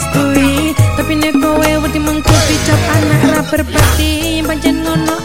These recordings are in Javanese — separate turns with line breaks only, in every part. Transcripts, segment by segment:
restui tapi nek kowe wedi mengko dicap anak ra berbakti pancen ngono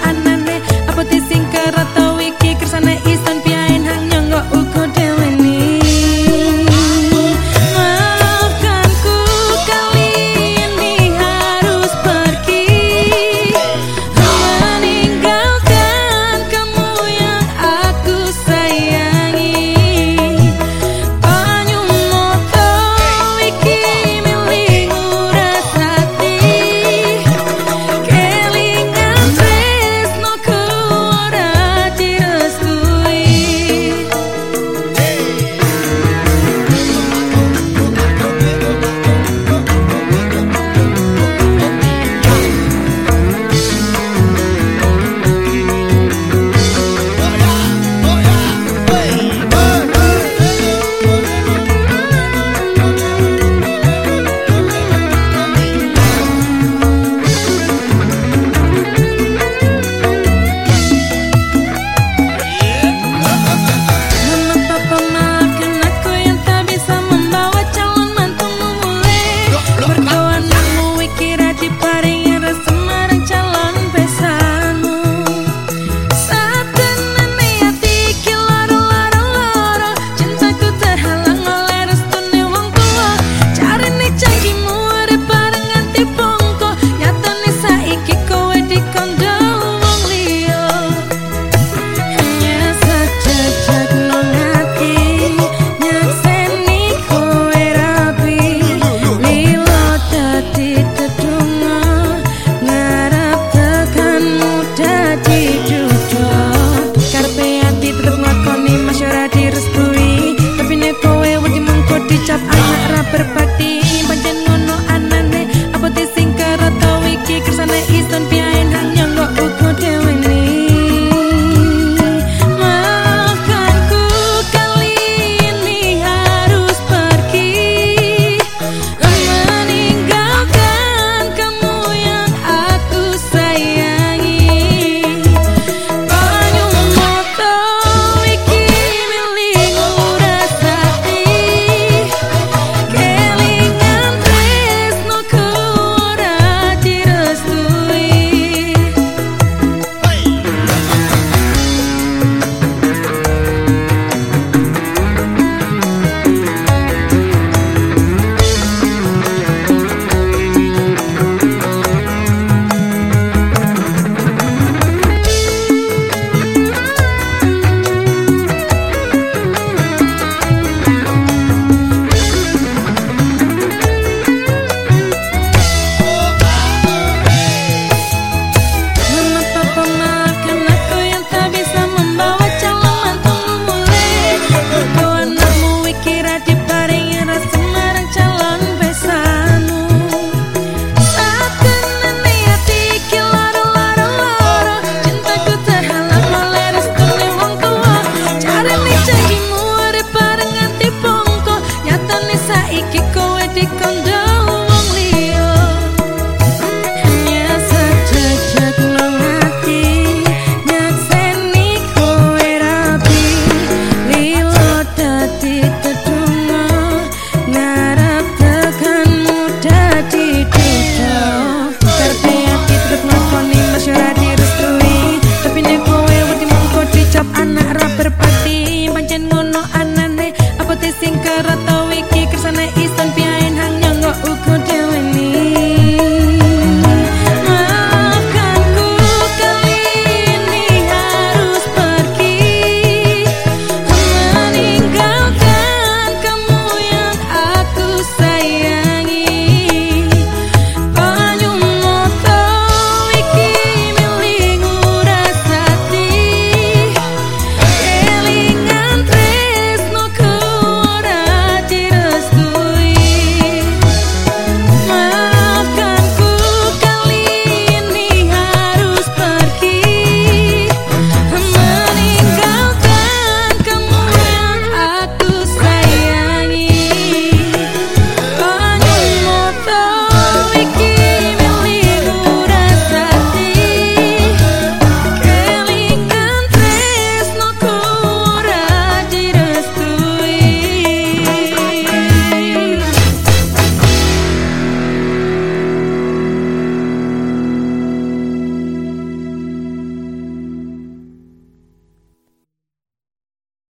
sing karo iki kersane isen piyen hang nyongo ugo